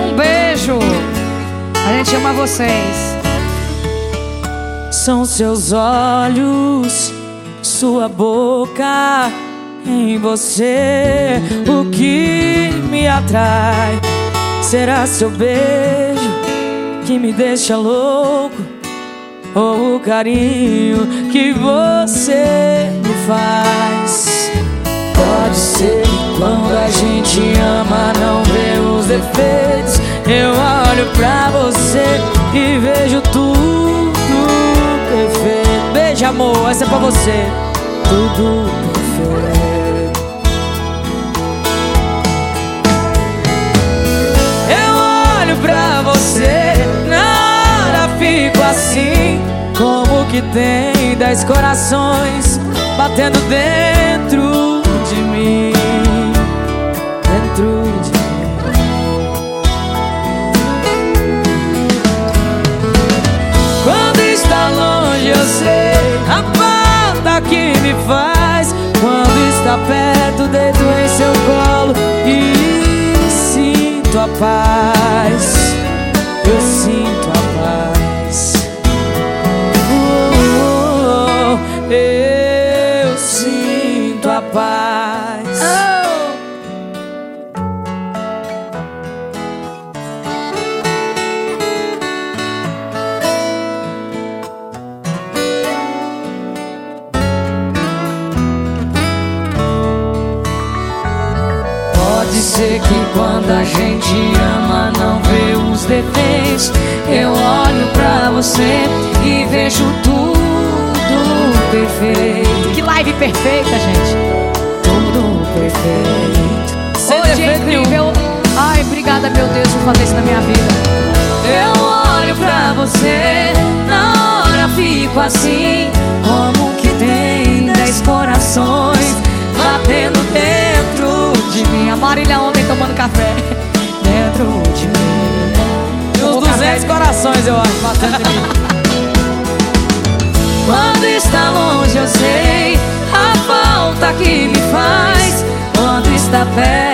Um beijo. A gente ama vocês. São seus olhos, sua boca em você o que me atrai. Será seu beijo que me deixa louco ou o carinho que você me faz? Pode ser quando a gente ama defeitos. Eu olho pra você e vejo tudo perfeito. Beijo, amor, essa é pra você. Tudo perfeito. Eu olho pra você, na fico assim. Como que tem dez corações batendo dentro Quando está perto deito em seu colo e sinto a paz. Eu sinto a paz. Oh, oh, Eu sinto a paz Pode ser que quando a gente ama não vê os defeitos Eu olho pra você e vejo tudo perfeito Que live perfeita, gente. Tudo perfeito Sem Hoje é incrível. Ai, obrigada, meu Deus, por fazer isso na minha vida. Eu olho pra você, na hora fico assim Marília ontem tomando café. Dentro de mim. Tem uns 200 corações, eu acho, mim. Quando está longe, eu sei a falta que me faz. Quando está perto.